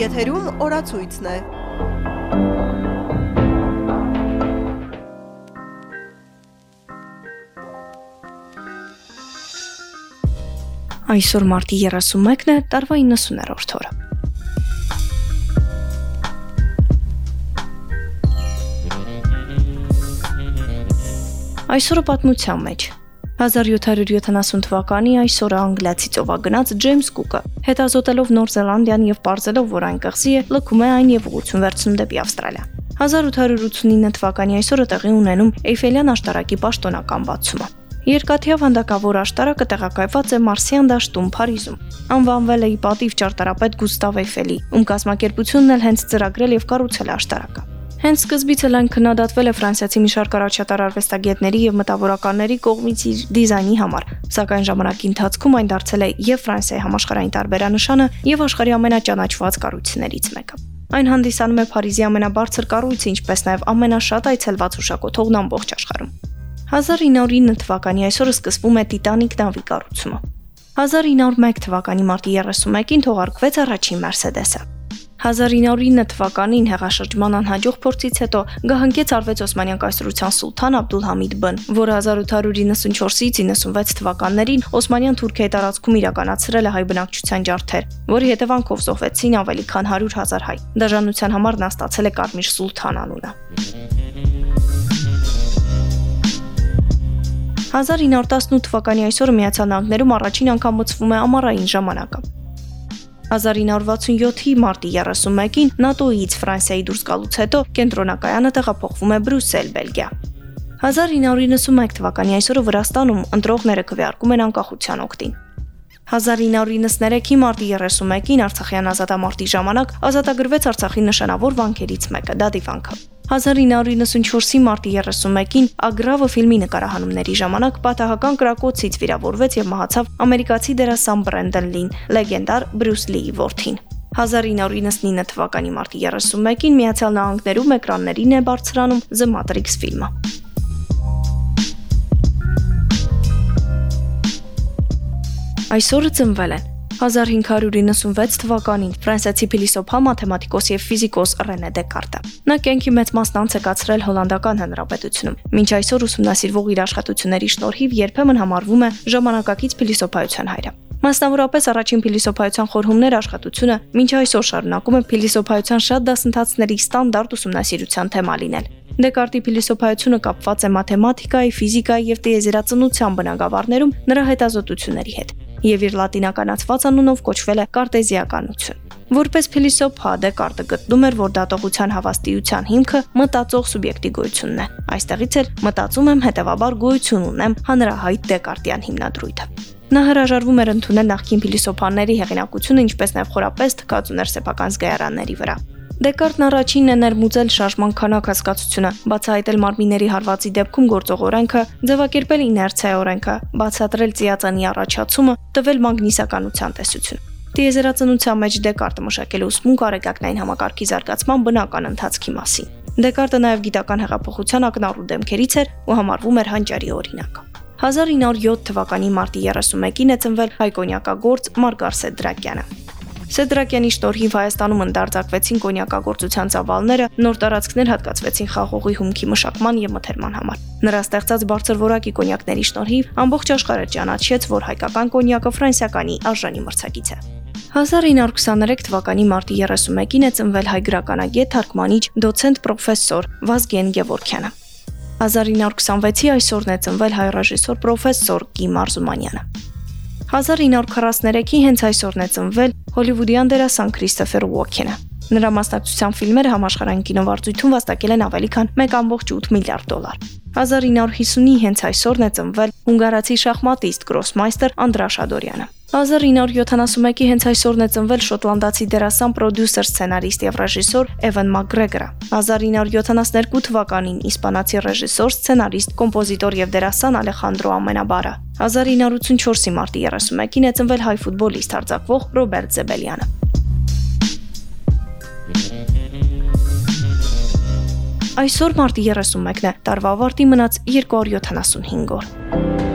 Եթերում օրացույցն է։ Այսօր մարտի 31-ն է, տարվա 90-րդ օրը։ Այսօրը պատմության մեջ 1770 թվականի այսօրը անգլիացի ծովագնաց Ջեյմս Կուկը հետազոտելով Նոր Զելանդիան եւ ողջելով որ այն կղզի է, լքում է այն եւ ուղղություն վերցնում դեպի Ավստրալիա։ 1889 թվականի այսօրը տեղի ունենում Էյֆելյան աշտարակի պաշտոնական բացումը։ Երկաթյավ հանդակավոր աշտարակը տեղակայված է Մարսիան դաշտում Փարիզում։ Անվանվել է ի պատիվ ճարտարապետ Գուստավ Էյֆելի, ում կազմակերպությունն էլ հենց ծրագրել եւ կառուցել աշտարակը։ Հենց սկզբից էլ այն քննադատվել է ֆրանսիացի մի շարք առաջատար արվեստագետների եւ մտավորականների կողմից իր դիզայնի համար, սակայն ժամանակի ընթացքում այն դարձել է եւ Ֆրանսիայի համաշխարհային տարբերանշանը եւ աշխարհի ամենաճանաչված կառույցներից մեկը։ Այն հանդիսանում է Փարիզի ամենաբարձր կառույցը, ինչպես նաև ամենաշատ այցելված ուշակոթողն ամբողջ աշխարհում։ 1909 թվականի այսօրը սկսվում է Տիտանիկ նավի կառուցումը։ 1901 թվականի մարտի 31-ին թողարկվեց առաջին Մերսեդեսը։ 1909 թվականին հեղաշրջման անհաջող փորձից հետո գահանքեց արվեց Օսմանյան կայսրության սուլթան Աբդուլհամիդ բն, որը 1894-ից 96 թվականներին Օսմանյան Թուրքիայի տարածքում իրականացրել է հայ բնակչության ջարդեր, որի հետևանքով զոհվեցին ավելի քան 100 000 հայ։ Դաժանության համար նա ստացել է Կարմիր սուլթան անունը։ 1918 թվականի այսօրը Միացյալ Նահանգներում առաջին անգամ մցվում է ամառային ժամանակը։ 1967-ի մարտի 31-ին ՆԱՏՕ-ից Ֆրանսիայի դուրս գալուց հետո կենտրոնակայանը տեղափոխվում է Բրյուսել, Բելգիա։ 1991 թվականի այսօրը Վրաստանում ընտրողները քվեարկում են անկախության օկտին։ 1993-ի մարտի 31-ին Արցախյան ազատամարտի ժամանակ ազատագրվեց Արցախի նշանավոր վանքերից մեկը՝ Դադիվանքը։ 1994-ի մարտի 31-ին Ագրավը ֆիլմի նկարահանումների ժամանակ պատահական կրակոցից վիրավորվեց եւ մահացավ ամերիկացի դերասան Բրենդեն Լին, լեգենդար Բրյուս Լիի որդին։ 1999 թվականի մարտի 31-ին Միացյալ Նահանգներում էկրաններին է բարձրանում The Matrix ֆիլմը։ Այսօրը ծնվել են 1596 թվականին. Ֆրանսիացի փիլիսոփա, մաթեմատիկոս եւ ֆիզիկոս Ռենե Դեկարտը։ Նա կենքի մեծ մասն անցկացրել հոլանդական հանրապետությունում։ Մինչ այսօր ուսումնասիրվող իր աշխատությունների շնորհիվ երբեմն համարվում է ժամանակակից փիլիսոփայության հայրը։ Մասնավորապես առաջին փիլիսոփայության խորհումներ աշխատությունը մինչ այսօր շարունակում է փիլիսոփայության շատ դասընթացների ստանդարտ ուսումնասիրության թեմա լինել։ Դեկարտի փիլիսոփայությունը կապված է մաթեմատիկայի, ֆիզիկայի եւ տիեզերացնության բնագավառներում նրա հետազոտությունների հետ եւ իր լատինականացված անունով կոչվել է կարտեզիականություն։ Որպես փիլիսոփա Դեկարտը գտնում էր, որ դատողության հավաստիության հիմքը մտածող սուբյեկտի գոյությունն է։ Այստեղից էլ մտածում եմ, հետեւաբար գոյություն ունեմ հանրահայտ Դեկարտյան հիմնադրույթը։ Նա հրաժարվում էր ընդունել նախկին փիլիսոփաների հեղինակությունը, ինչպես նաև խորապես թքած ուներ սեփական զգայարանների վրա։ Դեկարտն առաջինն է ներմուծել շարժման քանակ հասկացությունը, բացահայտել մարմինների հարվածի դեպքում գործող օրենքը, ձևակերպել իներցիա օրենքը, բացատրել ծիածանի առաջացումը, տվել մագնիսականության տեսություն։ Տիեզերացնության մեջ Դեկարտը մշակել ուսմունք արեգակնային համակարգի զարգացման բնական ընթացքի մասին։ Դեկարտը նաև գիտական հեղափոխության ակնառու դեմքերից էր ու համարվում էր հանճարի օրինակ։ 1907 թվականի մարտի 31-ին է ծնվել հայ կոնյակագործ Մարգարսետ Դրակյանը։ Սեդրակյանի շնորհիվ Հայաստանում ընդարձակվեցին կոնյակագործության ծավալները, նոր տարածքներ հատկացվեցին խաղողի հումքի մշակման եւ մթերման համար։ Նրա ստեղծած բարձր որակի կոնյակների շնորհիվ ամբողջ աշխարհը ճանաչեց, որ հայկական կոնյակը ֆրանսիականի արժանի մրցակից է։ 1923 թվականի մարտի 31-ին է ծնվել հայ գրականագետ, թարգմանիչ, դոցենտ պրոֆեսոր Վազգեն Գևորքյանը։ 1926-ի այսօրն է ծնվել հայ ռեժիսոր պրոֆեսոր Կիմ Արզումանյանը։ 1943-ի հենց այսօրն է ծնվել հոլիվուդյան դերասան Քրիստոֆեր Ուոքենը։ Նրա մասնակցության ֆիլմերը համաշխարհային կինովարտույթում վաստակել են ավելի քան 1.8 միլիարդ դոլար։ 1950-ի հենց այսօրն է ծնվել հունգարացի շախմատիստ գրոսմայստեր Անդրաշ Ադորյանը։ 1971-ի հենց այսօրն է ծնվել շոտլանդացի դերասան, պրոդյուսեր, սցենարիստ եւ ռեժիսոր Էվան Մակգրեգորը։ 1972 թվականին իսպանացի ռեժիսոր, սցենարիստ, կոմպոզիտոր եւ դերասան Ալեխանդրո Ամենաբարը։ 1984-ի մարտի 31-ին է ծնվել հայ ֆուտբոլիստ արձակվող Ռոբերտ Զեբելյանը։ Այսօր մարտի 31-ն է, տարվա ավարտի մնաց 275 օր։